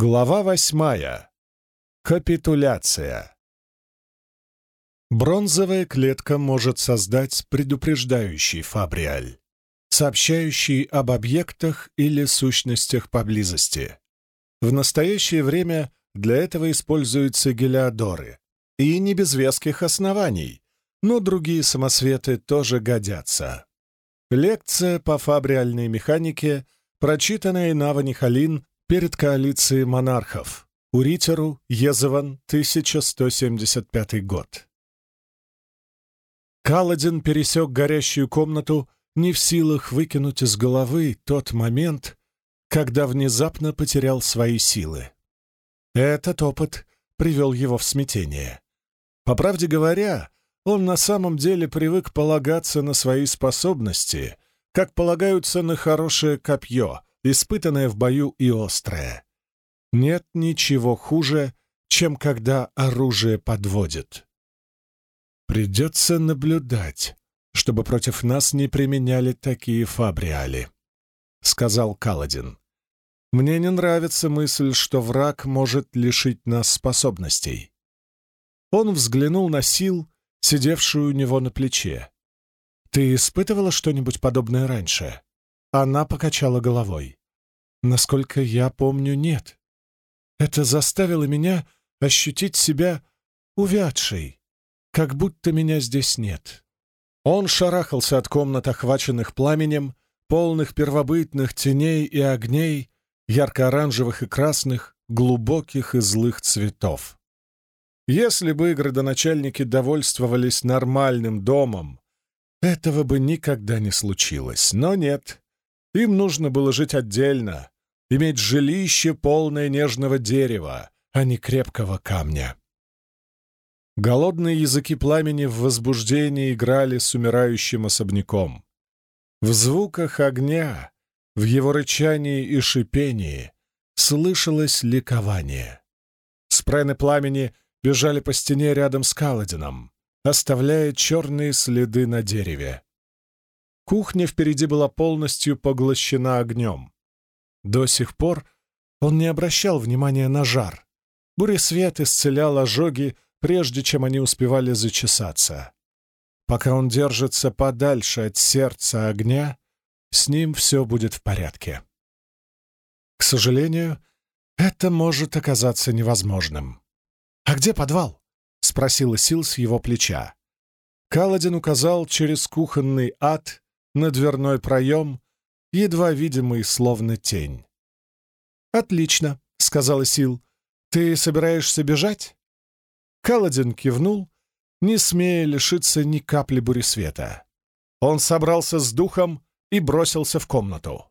Глава восьмая. Капитуляция. Бронзовая клетка может создать предупреждающий фабриаль, сообщающий об объектах или сущностях поблизости. В настоящее время для этого используются гелиодоры, и не без веских оснований, но другие самосветы тоже годятся. Лекция по фабриальной механике, прочитанная Нава Халин перед коалицией монархов. Уритеру, Езован, 1175 год. Каладин пересек горящую комнату, не в силах выкинуть из головы тот момент, когда внезапно потерял свои силы. Этот опыт привел его в смятение. По правде говоря, он на самом деле привык полагаться на свои способности, как полагаются на хорошее копье, испытанное в бою и острое. Нет ничего хуже, чем когда оружие подводит. Придется наблюдать, чтобы против нас не применяли такие фабриали, — сказал Каладин. Мне не нравится мысль, что враг может лишить нас способностей. Он взглянул на сил, сидевшую у него на плече. «Ты испытывала что-нибудь подобное раньше?» Она покачала головой. Насколько я помню, нет. Это заставило меня ощутить себя увядшей, как будто меня здесь нет. Он шарахался от комнат, охваченных пламенем, полных первобытных теней и огней, ярко-оранжевых и красных, глубоких и злых цветов. Если бы градоначальники довольствовались нормальным домом, этого бы никогда не случилось, но нет. Им нужно было жить отдельно, иметь жилище, полное нежного дерева, а не крепкого камня. Голодные языки пламени в возбуждении играли с умирающим особняком. В звуках огня, в его рычании и шипении слышалось ликование. Спрены пламени бежали по стене рядом с Каладином, оставляя черные следы на дереве. Кухня впереди была полностью поглощена огнем. До сих пор он не обращал внимания на жар. Буресвет исцелял ожоги, прежде чем они успевали зачесаться. Пока он держится подальше от сердца огня, с ним все будет в порядке. К сожалению, это может оказаться невозможным. «А где подвал?» — спросила Сил с его плеча. Каладин указал через кухонный ад на дверной проем, едва видимый, словно тень. «Отлично», — сказала Сил. «Ты собираешься бежать?» Каладин кивнул, не смея лишиться ни капли бури света. Он собрался с духом и бросился в комнату.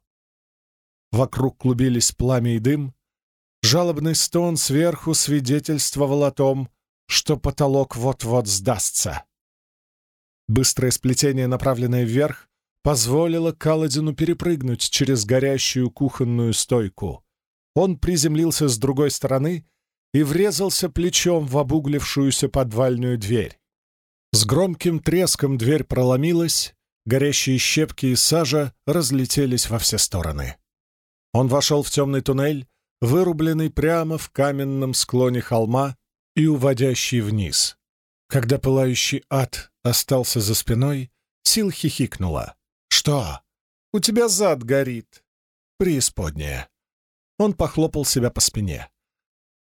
Вокруг клубились пламя и дым. Жалобный стон сверху свидетельствовал о том, что потолок вот-вот сдастся. Быстрое сплетение, направленное вверх, позволило Каладину перепрыгнуть через горящую кухонную стойку. Он приземлился с другой стороны и врезался плечом в обуглившуюся подвальную дверь. С громким треском дверь проломилась, горящие щепки и сажа разлетелись во все стороны. Он вошел в темный туннель, вырубленный прямо в каменном склоне холма и уводящий вниз. Когда пылающий ад остался за спиной, Сил хихикнула. «Что? У тебя зад горит!» «Преисподняя!» Он похлопал себя по спине.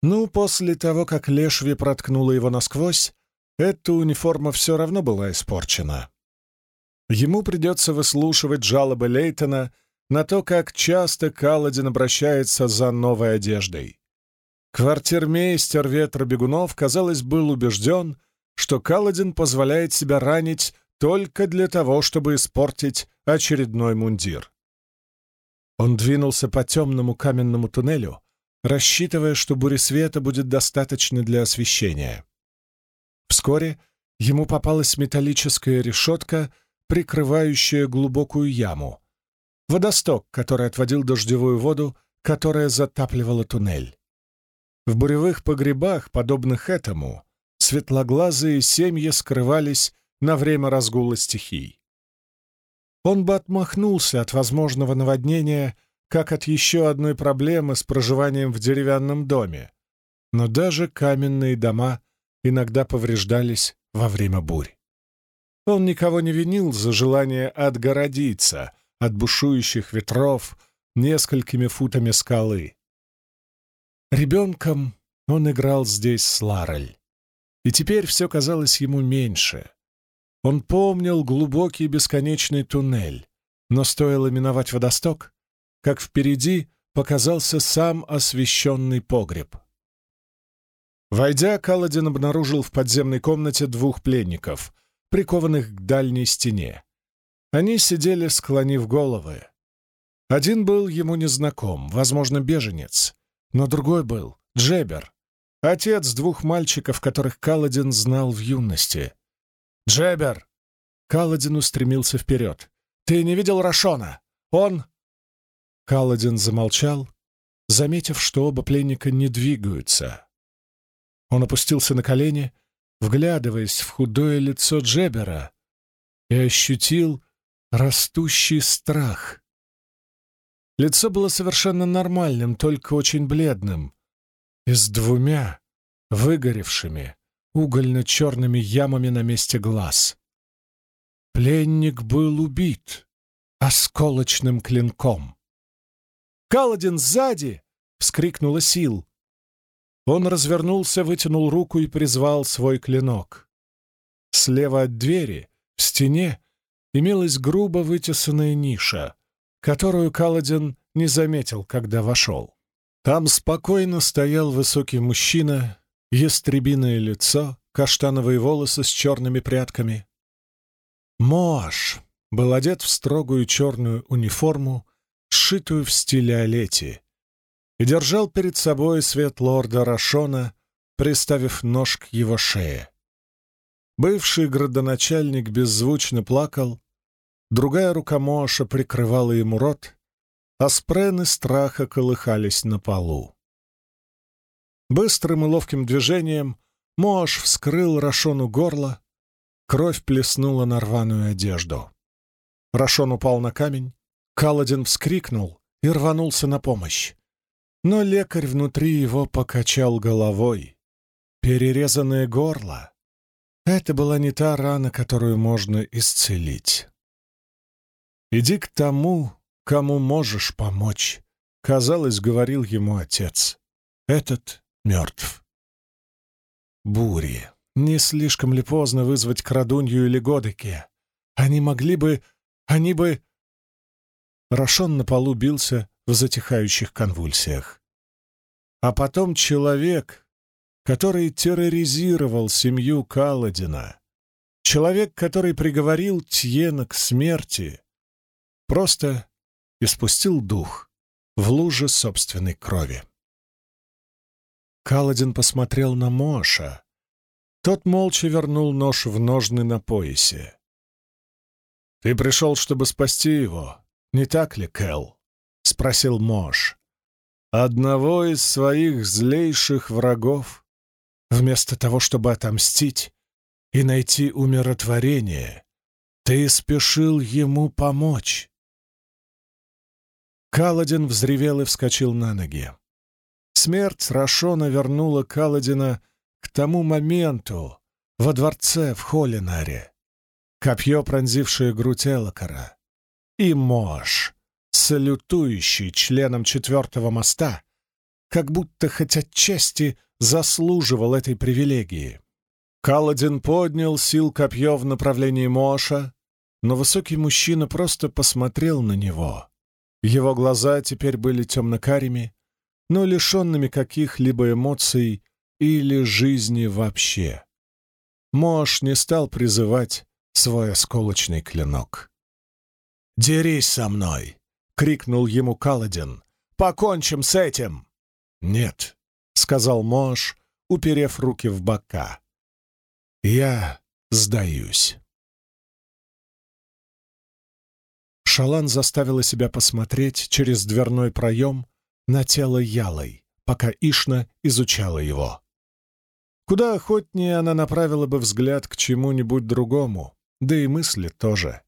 Ну, после того, как Лешви проткнула его насквозь, эта униформа все равно была испорчена. Ему придется выслушивать жалобы Лейтона на то, как часто Каладин обращается за новой одеждой. Квартирмейстер ветра бегунов, казалось, был убежден, что Каладин позволяет себя ранить только для того, чтобы испортить очередной мундир. Он двинулся по темному каменному туннелю, рассчитывая, что света будет достаточно для освещения. Вскоре ему попалась металлическая решетка, прикрывающая глубокую яму. Водосток, который отводил дождевую воду, которая затапливала туннель. В буревых погребах, подобных этому, светлоглазые семьи скрывались на время разгула стихий. Он бы отмахнулся от возможного наводнения, как от еще одной проблемы с проживанием в деревянном доме. Но даже каменные дома иногда повреждались во время бурь. Он никого не винил за желание отгородиться от бушующих ветров несколькими футами скалы. Ребенком он играл здесь с Ларель, и теперь все казалось ему меньше. Он помнил глубокий бесконечный туннель, но стоило миновать водосток, как впереди показался сам освещенный погреб. Войдя, Каладин обнаружил в подземной комнате двух пленников, прикованных к дальней стене. Они сидели, склонив головы. Один был ему незнаком, возможно, беженец, но другой был — Джебер, отец двух мальчиков, которых Каладин знал в юности. «Джебер!» Каладин устремился вперед. «Ты не видел Рашона? Он...» Каладин замолчал, заметив, что оба пленника не двигаются. Он опустился на колени, вглядываясь в худое лицо Джебера, и ощутил растущий страх. Лицо было совершенно нормальным, только очень бледным, и с двумя выгоревшими угольно-черными ямами на месте глаз. Пленник был убит осколочным клинком. «Каладин сзади!» — вскрикнула Сил. Он развернулся, вытянул руку и призвал свой клинок. Слева от двери, в стене, имелась грубо вытесанная ниша, которую Каладин не заметил, когда вошел. Там спокойно стоял высокий мужчина, ястребиное лицо, каштановые волосы с черными прядками. Моаш был одет в строгую черную униформу, сшитую в стиле Олети, и держал перед собой свет лорда Рашона, приставив нож к его шее. Бывший градоначальник беззвучно плакал, другая рука Моаша прикрывала ему рот, а спрены страха колыхались на полу. Быстрым и ловким движением Моаш вскрыл Рашону горло, кровь плеснула на рваную одежду. Рашон упал на камень, Каладин вскрикнул и рванулся на помощь. Но лекарь внутри его покачал головой. Перерезанное горло это была не та рана, которую можно исцелить. «Иди к тому, кому можешь помочь», — казалось, говорил ему отец. «Этот мертв». Бури. Не слишком ли поздно вызвать Крадунью или Годеке? Они могли бы... Они бы... Рашон на полу бился в затихающих конвульсиях. А потом человек, который терроризировал семью Каладина, человек, который приговорил Тьена к смерти, просто испустил дух в луже собственной крови. Каладин посмотрел на Моша. Тот молча вернул нож в ножны на поясе. «Ты пришел, чтобы спасти его, не так ли, Кэл?» — спросил Мош. «Одного из своих злейших врагов?» Вместо того, чтобы отомстить и найти умиротворение, ты спешил ему помочь. Каладин взревел и вскочил на ноги. Смерть Рашона вернула Каладина к тому моменту во дворце в Холинаре. Копье, пронзившее грудь Элокара. И Мош, салютующий членом четвертого моста, как будто хоть отчасти заслуживал этой привилегии. Каладин поднял сил копье в направлении Моша, но высокий мужчина просто посмотрел на него. Его глаза теперь были темно-карими, но лишенными каких-либо эмоций или жизни вообще. Мош не стал призывать свой осколочный клинок. «Дерись со мной!» — крикнул ему Каладин. «Покончим с этим!» «Нет», — сказал Мош, уперев руки в бока. «Я сдаюсь». Шалан заставила себя посмотреть через дверной проем на тело Ялой, пока Ишна изучала его. Куда охотнее она направила бы взгляд к чему-нибудь другому, да и мысли тоже.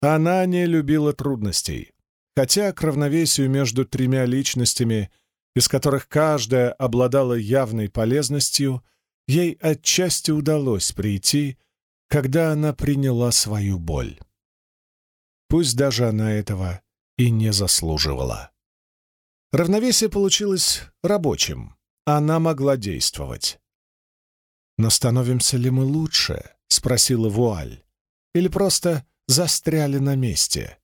Она не любила трудностей. хотя к равновесию между тремя личностями, из которых каждая обладала явной полезностью, ей отчасти удалось прийти, когда она приняла свою боль. Пусть даже она этого и не заслуживала. Равновесие получилось рабочим, она могла действовать. «Но становимся ли мы лучше?» — спросила Вуаль. «Или просто застряли на месте?»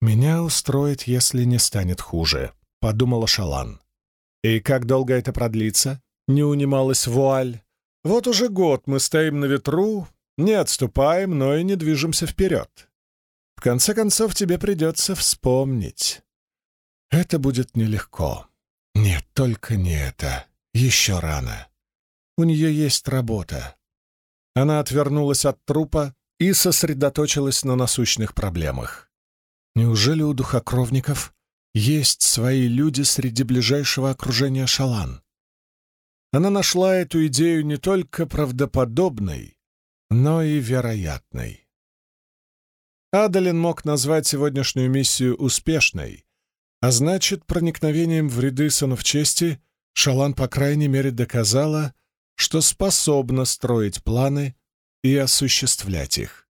«Меня устроит, если не станет хуже», — подумала Шалан. «И как долго это продлится?» — не унималась Вуаль. «Вот уже год мы стоим на ветру, не отступаем, но и не движемся вперед. В конце концов, тебе придется вспомнить. Это будет нелегко. Нет, только не это. Еще рано. У нее есть работа. Она отвернулась от трупа и сосредоточилась на насущных проблемах. Неужели у духокровников есть свои люди среди ближайшего окружения Шалан? Она нашла эту идею не только правдоподобной, но и вероятной. Адалин мог назвать сегодняшнюю миссию успешной, а значит, проникновением в ряды сынов чести Шалан, по крайней мере, доказала, что способна строить планы и осуществлять их.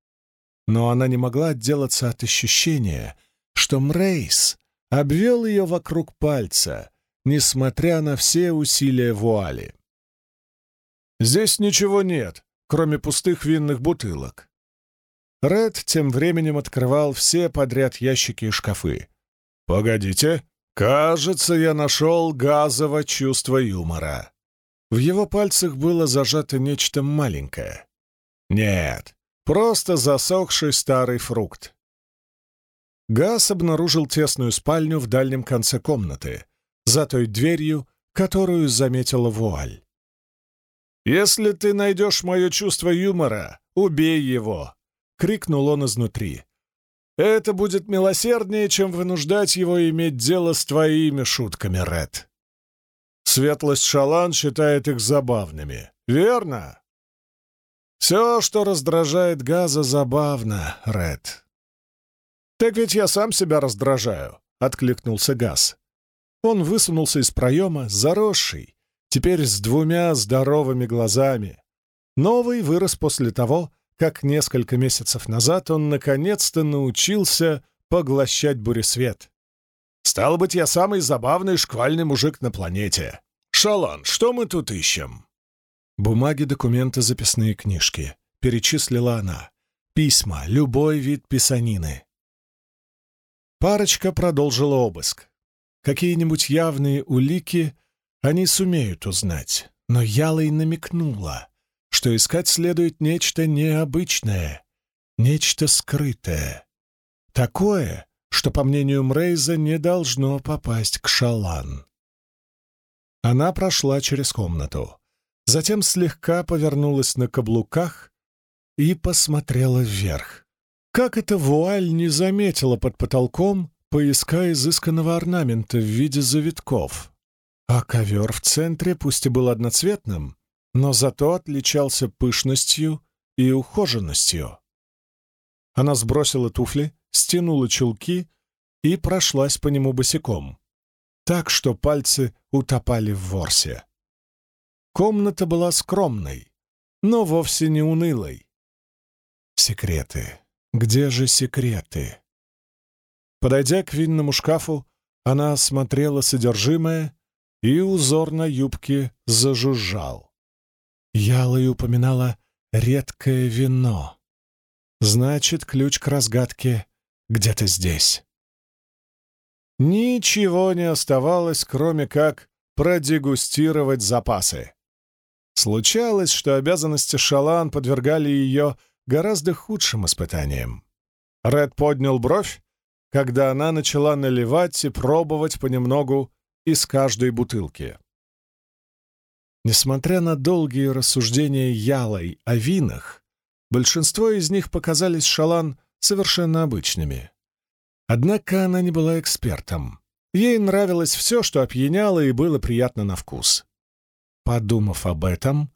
Но она не могла отделаться от ощущения, что Мрейс обвел ее вокруг пальца, несмотря на все усилия вуали. «Здесь ничего нет, кроме пустых винных бутылок». Ред тем временем открывал все подряд ящики и шкафы. «Погодите, кажется, я нашел газовое чувство юмора». В его пальцах было зажато нечто маленькое. Нет, просто засохший старый фрукт. Газ обнаружил тесную спальню в дальнем конце комнаты, за той дверью, которую заметила вуаль. «Если ты найдешь мое чувство юмора, убей его!» — крикнул он изнутри. «Это будет милосерднее, чем вынуждать его иметь дело с твоими шутками, Ред». Светлость Шалан считает их забавными. Верно? Все, что раздражает Газа, забавно, Ред. «Так ведь я сам себя раздражаю», — откликнулся Газ. Он высунулся из проема, заросший, теперь с двумя здоровыми глазами. Новый вырос после того, как несколько месяцев назад он наконец-то научился поглощать буресвет. «Стало быть, я самый забавный шквальный мужик на планете. «Шалан, что мы тут ищем?» «Бумаги, документы, записные книжки», — перечислила она. «Письма, любой вид писанины». Парочка продолжила обыск. Какие-нибудь явные улики они сумеют узнать, но Ялой намекнула, что искать следует нечто необычное, нечто скрытое. Такое, что, по мнению Мрейза, не должно попасть к Шалан. Она прошла через комнату, затем слегка повернулась на каблуках и посмотрела вверх. Как эта вуаль не заметила под потолком поиска изысканного орнамента в виде завитков? А ковер в центре, пусть и был одноцветным, но зато отличался пышностью и ухоженностью. Она сбросила туфли, стянула чулки и прошлась по нему босиком так, что пальцы утопали в ворсе. Комната была скромной, но вовсе не унылой. Секреты. Где же секреты? Подойдя к винному шкафу, она осмотрела содержимое, и узор на юбке зажужжал. Ялой упоминала редкое вино. Значит, ключ к разгадке где-то здесь. Ничего не оставалось, кроме как продегустировать запасы. Случалось, что обязанности Шалан подвергали ее гораздо худшим испытаниям. Ред поднял бровь, когда она начала наливать и пробовать понемногу из каждой бутылки. Несмотря на долгие рассуждения Ялой о винах, большинство из них показались Шалан совершенно обычными. Однако она не была экспертом. Ей нравилось все, что опьяняло и было приятно на вкус. Подумав об этом,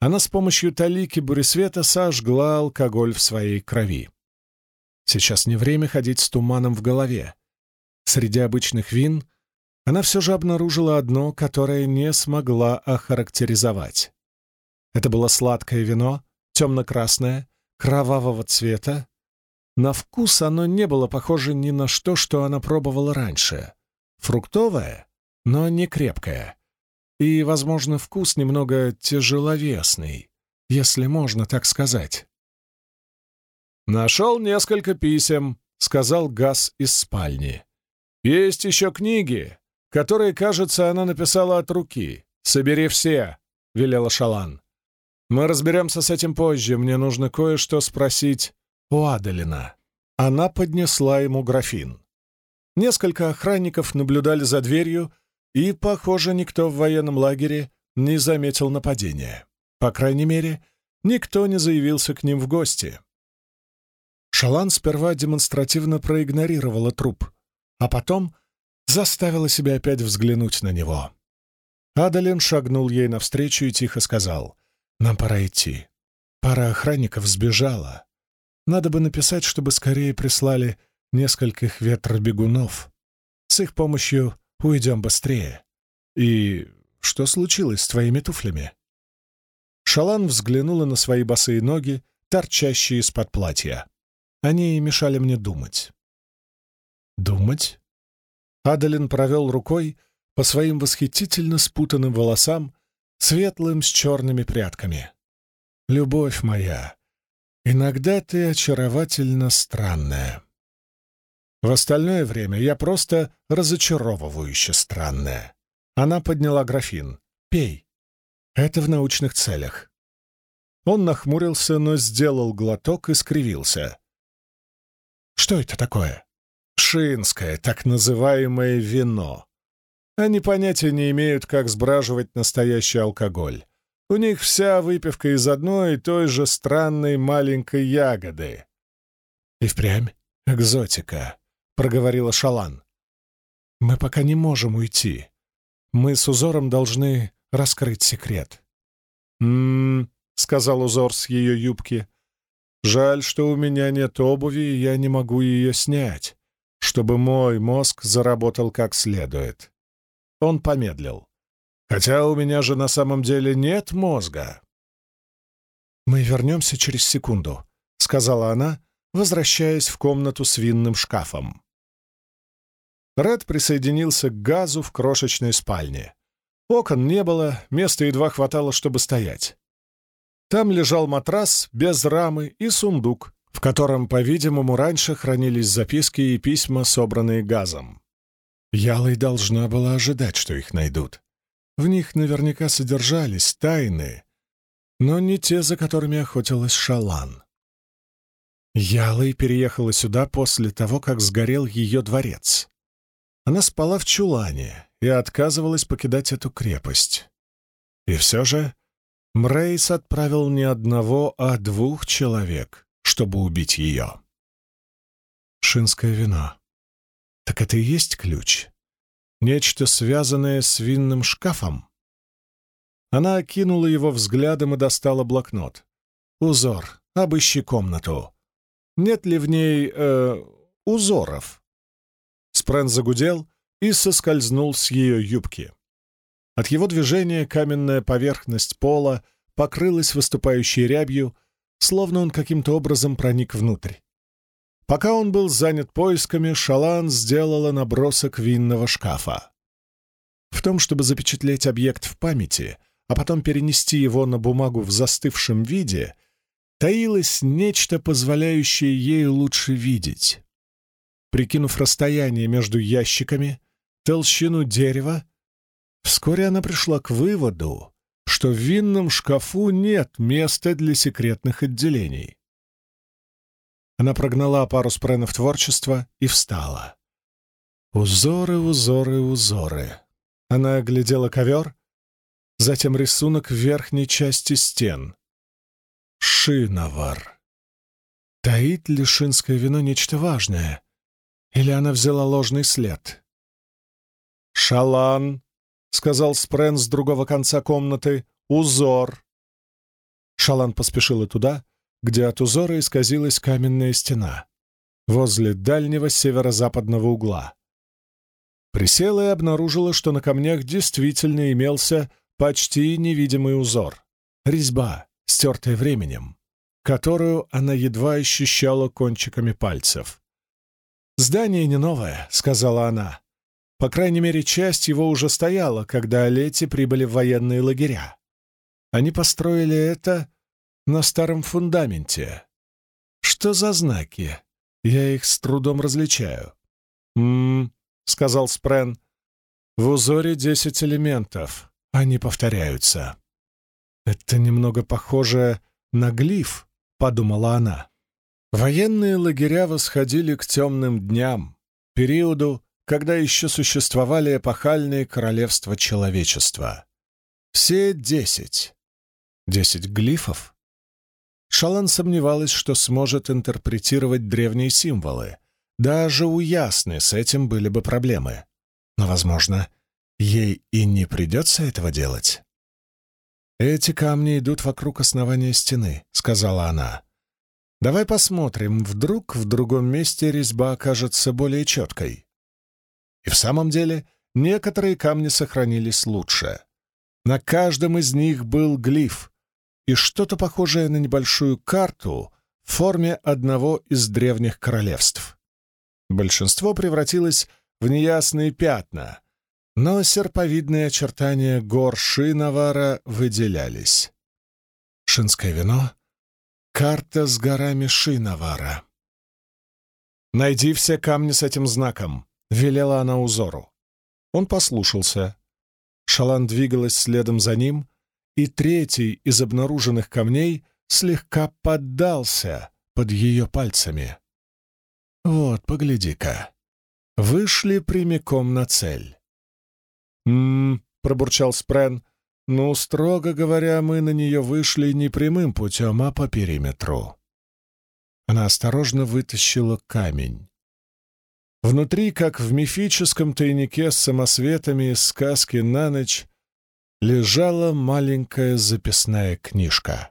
она с помощью талики буресвета сожгла алкоголь в своей крови. Сейчас не время ходить с туманом в голове. Среди обычных вин она все же обнаружила одно, которое не смогла охарактеризовать. Это было сладкое вино, темно-красное, кровавого цвета. На вкус оно не было похоже ни на что, что она пробовала раньше. Фруктовое, но не крепкое. И, возможно, вкус немного тяжеловесный, если можно так сказать. «Нашел несколько писем», — сказал Газ из спальни. «Есть еще книги, которые, кажется, она написала от руки. Собери все», — велела Шалан. «Мы разберемся с этим позже. Мне нужно кое-что спросить у Аделина». Она поднесла ему графин. Несколько охранников наблюдали за дверью, и, похоже, никто в военном лагере не заметил нападения. По крайней мере, никто не заявился к ним в гости. Шалан сперва демонстративно проигнорировала труп, а потом заставила себя опять взглянуть на него. Адалин шагнул ей навстречу и тихо сказал, «Нам пора идти. Пара охранников сбежала. Надо бы написать, чтобы скорее прислали нескольких ветробегунов. С их помощью уйдем быстрее. И что случилось с твоими туфлями?» Шалан взглянула на свои босые ноги, торчащие из-под платья. Они мешали мне думать. «Думать?» Адалин провел рукой по своим восхитительно спутанным волосам, светлым с черными прядками. «Любовь моя, иногда ты очаровательно странная. В остальное время я просто разочаровывающе странная». Она подняла графин. «Пей. Это в научных целях». Он нахмурился, но сделал глоток и скривился. «Что это такое?» «Шинское, так называемое вино. Они понятия не имеют, как сбраживать настоящий алкоголь. У них вся выпивка из одной и той же странной маленькой ягоды». «И впрямь экзотика», — проговорила Шалан. «Мы пока не можем уйти. Мы с узором должны раскрыть секрет». «М-м-м», сказал узор с ее юбки. «Жаль, что у меня нет обуви, и я не могу ее снять, чтобы мой мозг заработал как следует». Он помедлил. «Хотя у меня же на самом деле нет мозга». «Мы вернемся через секунду», — сказала она, возвращаясь в комнату с винным шкафом. Ред присоединился к газу в крошечной спальне. Окон не было, места едва хватало, чтобы стоять. Там лежал матрас без рамы и сундук, в котором, по-видимому, раньше хранились записки и письма, собранные газом. Ялой должна была ожидать, что их найдут. В них наверняка содержались тайны, но не те, за которыми охотилась Шалан. Ялой переехала сюда после того, как сгорел ее дворец. Она спала в чулане и отказывалась покидать эту крепость. И все же Мрейс отправил не одного, а двух человек, чтобы убить ее. Шинское вино. Так это и есть ключ? Нечто, связанное с винным шкафом? Она окинула его взглядом и достала блокнот. «Узор. Обыщи комнату. Нет ли в ней... Э, узоров?» Спрэн загудел и соскользнул с ее юбки. От его движения каменная поверхность пола покрылась выступающей рябью, словно он каким-то образом проник внутрь. Пока он был занят поисками, Шалан сделала набросок винного шкафа. В том, чтобы запечатлеть объект в памяти, а потом перенести его на бумагу в застывшем виде, таилось нечто, позволяющее ей лучше видеть. Прикинув расстояние между ящиками, толщину дерева, вскоре она пришла к выводу, что в винном шкафу нет места для секретных отделений. Она прогнала пару спренов творчества и встала. Узоры, узоры, узоры. Она оглядела ковер, затем рисунок в верхней части стен. Шиновар. Таит ли шинское вино нечто важное? Или она взяла ложный след? «Шалан», — сказал Спрен с другого конца комнаты, — «узор». Шалан поспешила туда, где от узора исказилась каменная стена, возле дальнего северо-западного угла. Присела и обнаружила, что на камнях действительно имелся почти невидимый узор. Резьба, стертая временем, которую она едва ощущала кончиками пальцев. «Здание не новое», — сказала она. По крайней мере, часть его уже стояла, когда Олети прибыли в военные лагеря. Они построили это на старом фундаменте. Что за знаки? Я их с трудом различаю. «М-м-м», сказал Спрен. «В узоре десять элементов. Они повторяются». «Это немного похоже на глиф», — подумала она. Военные лагеря восходили к темным дням, периоду, когда еще существовали эпохальные королевства человечества. Все десять. Десять глифов? Шалан сомневалась, что сможет интерпретировать древние символы. Даже у Ясны с этим были бы проблемы. Но, возможно, ей и не придется этого делать. «Эти камни идут вокруг основания стены», — сказала она. «Давай посмотрим, вдруг в другом месте резьба окажется более четкой». И в самом деле некоторые камни сохранились лучше. На каждом из них был глиф и что-то похожее на небольшую карту в форме одного из древних королевств. Большинство превратилось в неясные пятна, но серповидные очертания гор Шиновара выделялись. Шинское вино — карта с горами Шиновара. «Найди все камни с этим знаком», — велела она узору. Он послушался. Шалан двигалась следом за ним, и третий из обнаруженных камней слегка поддался под ее пальцами. «Вот, погляди-ка. Вышли прямиком на цель». «М-м-м», пробурчал Спрен, — «ну, строго говоря, мы на нее вышли не прямым путем, а по периметру». Она осторожно вытащила камень. Внутри, как в мифическом тайнике с самосветами из сказки на ночь, лежала маленькая записная книжка.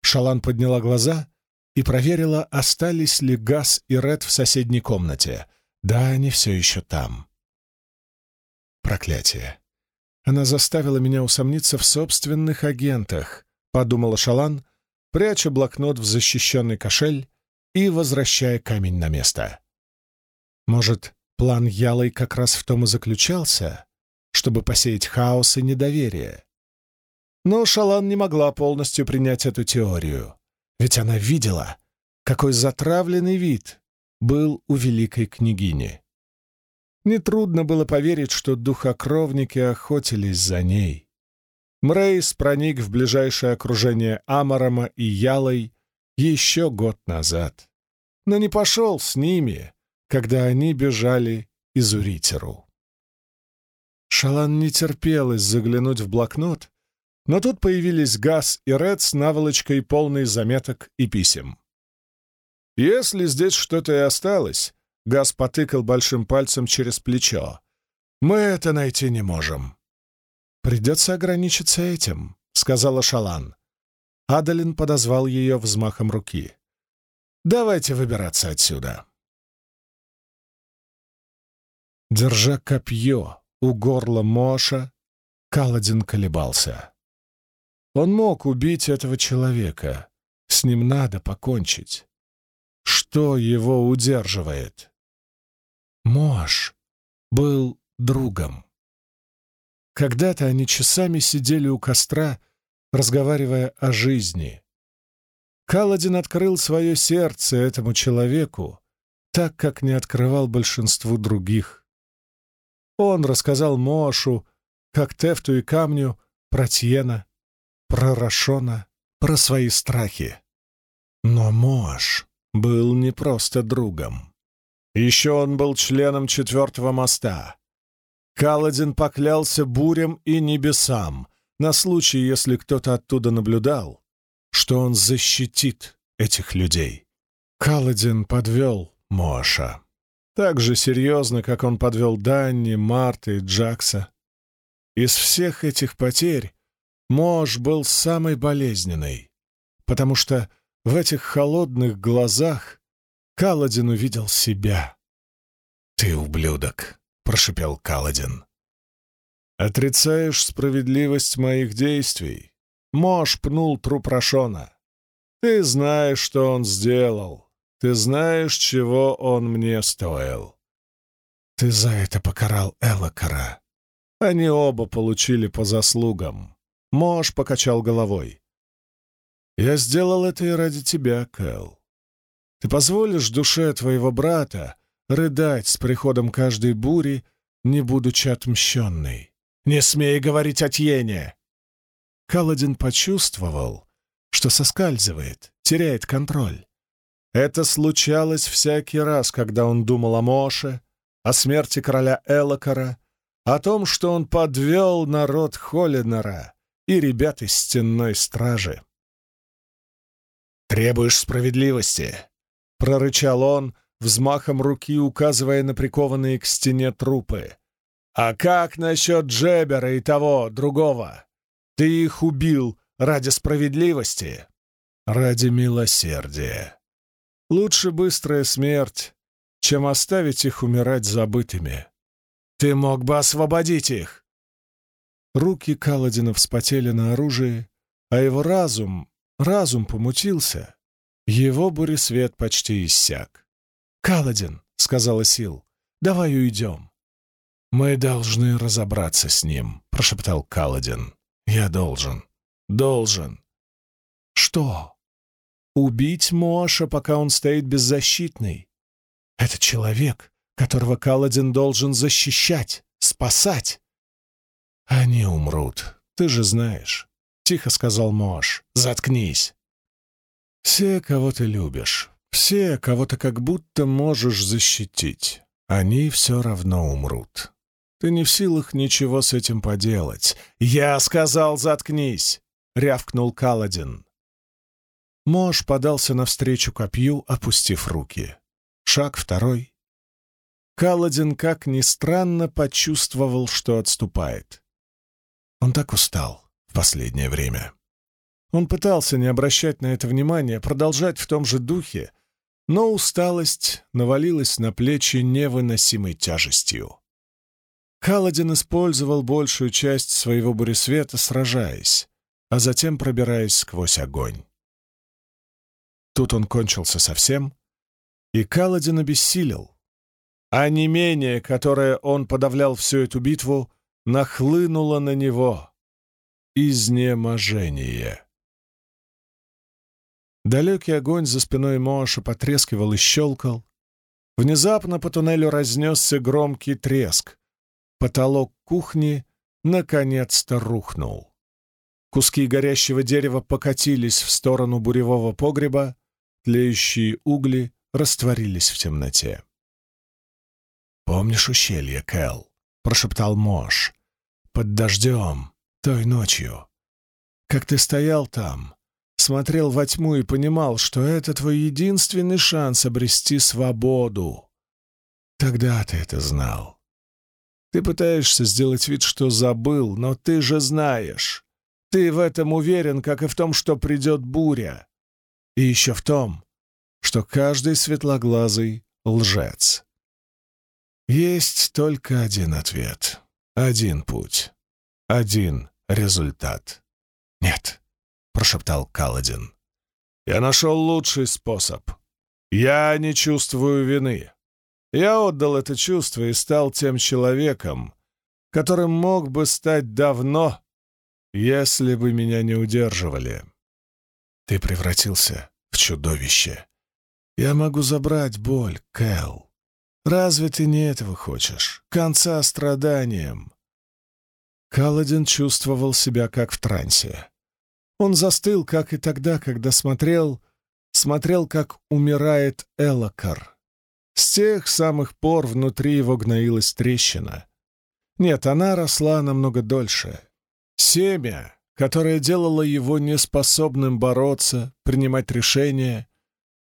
Шалан подняла глаза и проверила, остались ли Газ и Ред в соседней комнате. Да, они все еще там. Проклятие. Она заставила меня усомниться в собственных агентах, подумала Шалан, пряча блокнот в защищенный кошель и возвращая камень на место. Может, план Ялой как раз в том и заключался, чтобы посеять хаос и недоверие. Но Шалан не могла полностью принять эту теорию, ведь она видела, какой затравленный вид был у великой княгини. Нетрудно было поверить, что духокровники охотились за ней. Мрейс проник в ближайшее окружение Амарама и Ялой еще год назад, но не пошел с ними, когда они бежали из Уритеру. Шалан не терпелось заглянуть в блокнот, но тут появились Газ и Ред с наволочкой, полной заметок и писем. «Если здесь что-то и осталось», — Газ потыкал большим пальцем через плечо, — «мы это найти не можем». «Придется ограничиться этим», — сказала Шалан. Адалин подозвал ее взмахом руки. «Давайте выбираться отсюда». Держа копье у горла Моша, Каладин колебался. Он мог убить этого человека. С ним надо покончить. Что его удерживает? Мош был другом. Когда-то они часами сидели у костра, разговаривая о жизни. Каладин открыл свое сердце этому человеку, так как не открывал большинству других. Он рассказал Мошу, как Тефту и Камню, про Тьена, про Рашона, про свои страхи. Но Мош был не просто другом. Еще он был членом четвертого моста. Каладин поклялся бурям и небесам на случай, если кто-то оттуда наблюдал, что он защитит этих людей. Каладин подвел Моша. Так же серьезно, как он подвел Данни, Марта и Джакса. Из всех этих потерь Мож был самой болезненной, потому что в этих холодных глазах Каладин увидел себя. «Ты ублюдок», прошепел Каладин. «Отрицаешь справедливость моих действий?» Мош пнул труп Рашона. «Ты знаешь, что он сделал. Ты знаешь, чего он мне стоил. Ты за это покарал Элокара. Они оба получили по заслугам. Мош покачал головой. Я сделал это и ради тебя, Кэл. Ты позволишь душе твоего брата рыдать с приходом каждой бури, не будучи отмщенной. Не смей говорить о Тьене!» Каладин почувствовал, что соскальзывает, теряет контроль. Это случалось всякий раз, когда он думал о Моше, о смерти короля Элокара, о том, что он подвел народ Холлинера и ребят из стенной стражи. «Требуешь справедливости!» — прорычал он, взмахом руки указывая на прикованные к стене трупы. «А как насчет Джебера и того, другого? Ты их убил ради справедливости?» «Ради милосердия. Лучше быстрая смерть, чем оставить их умирать забытыми. Ты мог бы освободить их!» Руки Каладина вспотели на оружие, а его разум, разум помутился. Его буресвет почти иссяк. «Каладин», — сказала Сил, — «давай уйдем». «Мы должны разобраться с ним», — прошептал Каладин. «Я должен. Должен». «Что?» «Убить Моша, пока он стоит беззащитный. Это человек, которого Каладин должен защищать, спасать». «Они умрут, ты же знаешь», — тихо сказал Мош. «Заткнись». «Все, кого ты любишь, все, кого ты как будто можешь защитить, они все равно умрут. Ты не в силах ничего с этим поделать. Я сказал, заткнись!» — рявкнул Каладин. Мож подался навстречу копью, опустив руки. Шаг второй. Каладин, как ни странно, почувствовал, что отступает. Он так устал в последнее время. Он пытался не обращать на это внимания, продолжать в том же духе, но усталость навалилась на плечи невыносимой тяжестью. Каладин использовал большую часть своего буресвета, сражаясь, а затем пробираясь сквозь огонь. Тут он кончился совсем, и Каладин обессилел, а не менее, которое он подавлял всю эту битву, нахлынуло на него. Изнеможение. Далекий огонь за спиной Моша потрескивал и щелкал. Внезапно по туннелю разнесся громкий треск. Потолок кухни наконец-то рухнул. Куски горящего дерева покатились в сторону буревого погреба, тлеющие угли растворились в темноте. «Помнишь ущелье, Кэл?» — прошептал Мош. «Под дождем, той ночью. Как ты стоял там, смотрел во тьму и понимал, что это твой единственный шанс обрести свободу. Тогда ты это знал. Ты пытаешься сделать вид, что забыл, но ты же знаешь. Ты в этом уверен, как и в том, что придет буря. И еще в том, что каждый светлоглазый — лжец. Есть только один ответ, один путь, один результат. Нет, прошептал Каладин. «Я нашел лучший способ. Я не чувствую вины. Я отдал это чувство и стал тем человеком, которым мог бы стать давно, если бы меня не удерживали. Ты превратился в чудовище. Я могу забрать боль, Кэл. Разве ты не этого хочешь? Конца страданиям?» Каладин чувствовал себя как в трансе. Он застыл, как и тогда, когда смотрел, смотрел, как умирает Элокар. С тех самых пор внутри его гноилась трещина. Нет, она росла намного дольше. Семя, которое делало его неспособным бороться, принимать решения,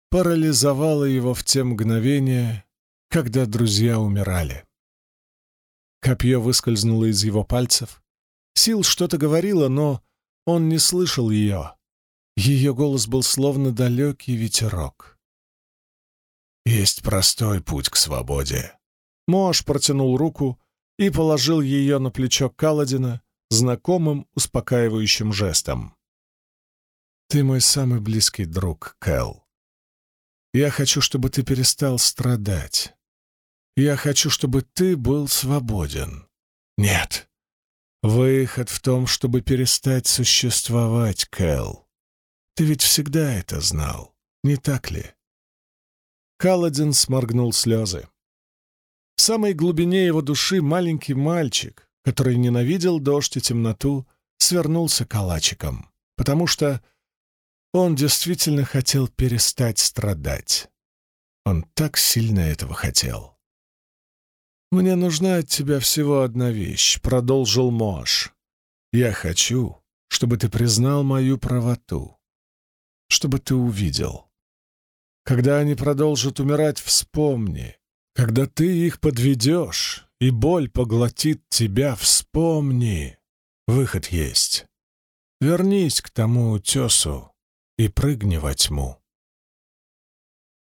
парализовало его в те мгновения, когда друзья умирали. Копье выскользнуло из его пальцев. Сил что-то говорила, но он не слышал ее. Ее голос был словно далекий ветерок. Есть простой путь к свободе. Мош протянул руку и положил ее на плечо Каладина знакомым успокаивающим жестом. «Ты мой самый близкий друг, Кэл. Я хочу, чтобы ты перестал страдать. Я хочу, чтобы ты был свободен. Нет. Выход в том, чтобы перестать существовать, Кэл. Ты ведь всегда это знал, не так ли?» Каладин сморгнул слезы. В самой глубине его души маленький мальчик, который ненавидел дождь и темноту, свернулся калачиком, потому что он действительно хотел перестать страдать. Он так сильно этого хотел. «Мне нужна от тебя всего одна вещь», — продолжил Мош. «Я хочу, чтобы ты признал мою правоту, чтобы ты увидел. Когда они продолжат умирать, вспомни, когда ты их подведешь, и боль поглотит тебя, вспомни. Выход есть. Вернись к тому утесу и прыгни во тьму.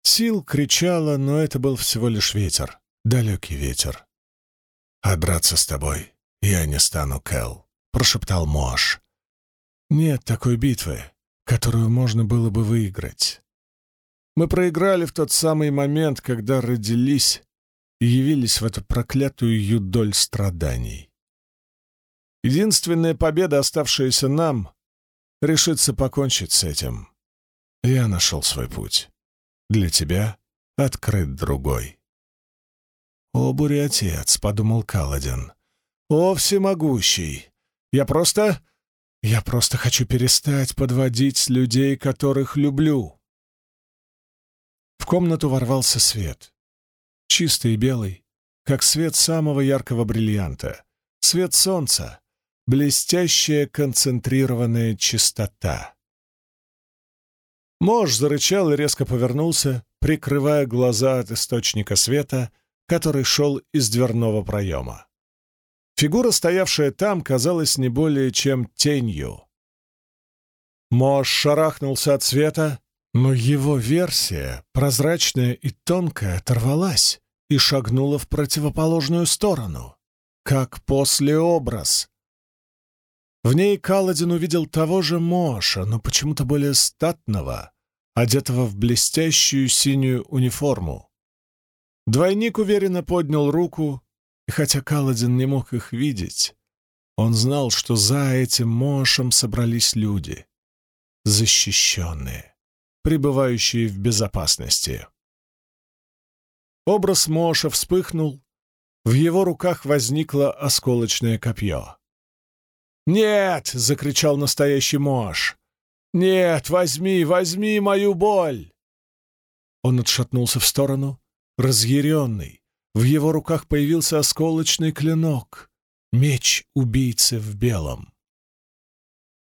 Сил кричала, но это был всего лишь ветер, далекий ветер. «А драться с тобой я не стану, Кэл», — прошептал Мош. «Нет такой битвы, которую можно было бы выиграть. Мы проиграли в тот самый момент, когда родились явились в эту проклятую юдоль страданий. Единственная победа, оставшаяся нам, решится покончить с этим. Я нашел свой путь. Для тебя открыт другой. «О, буря отец», — подумал Каладин. «О, всемогущий! Я просто... Я просто хочу перестать подводить людей, которых люблю комнату ворвался свет. Чистый и белый, как свет самого яркого бриллианта. Свет солнца, блестящая концентрированная чистота. Мож зарычал и резко повернулся, прикрывая глаза от источника света, который шел из дверного проема. Фигура, стоявшая там, казалась не более чем тенью. Мож шарахнулся от света, но его версия, прозрачная и тонкая, оторвалась и шагнула в противоположную сторону, как послеобраз. В ней Каладин увидел того же Моша, но почему-то более статного, одетого в блестящую синюю униформу. Двойник уверенно поднял руку, и хотя Каладин не мог их видеть, он знал, что за этим Мошем собрались люди, защищенные пребывающие в безопасности. Образ Моша вспыхнул, в его руках возникло осколочное копье. «Нет!» — закричал настоящий Мош. «Нет, возьми, возьми мою боль!» Он отшатнулся в сторону, разъяренный. В его руках появился осколочный клинок, меч убийцы в белом.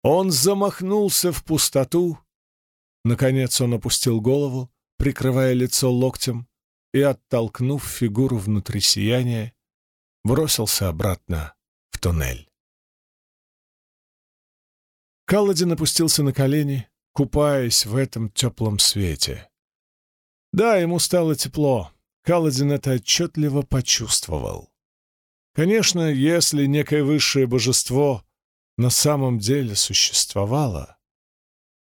Он замахнулся в пустоту, Наконец он опустил голову, прикрывая лицо локтем, и, оттолкнув фигуру внутри сияния, бросился обратно в туннель. Каладин опустился на колени, купаясь в этом теплом свете. Да, ему стало тепло. Каладин это отчетливо почувствовал. Конечно, если некое высшее божество на самом деле существовало,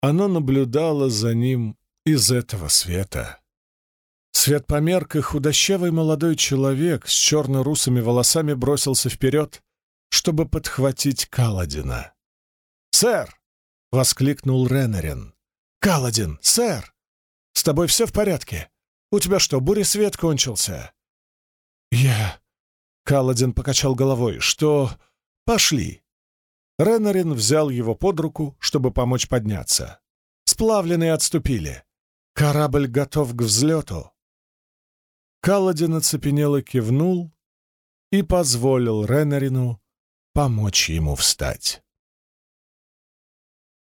оно наблюдало за ним из этого света. Свет померк, и худощавый молодой человек с черно-русыми волосами бросился вперед, чтобы подхватить Каладина. «Сэр!» — воскликнул Ренарин. «Каладин, сэр! С тобой все в порядке? У тебя что, буресвет кончился?» «Я...» — Каладин покачал головой. «Что...» «Пошли!» Ренарин взял его под руку, чтобы помочь подняться. Сплавленные отступили. Корабль готов к взлету. Каладин оцепенело кивнул и позволил Ренарину помочь ему встать.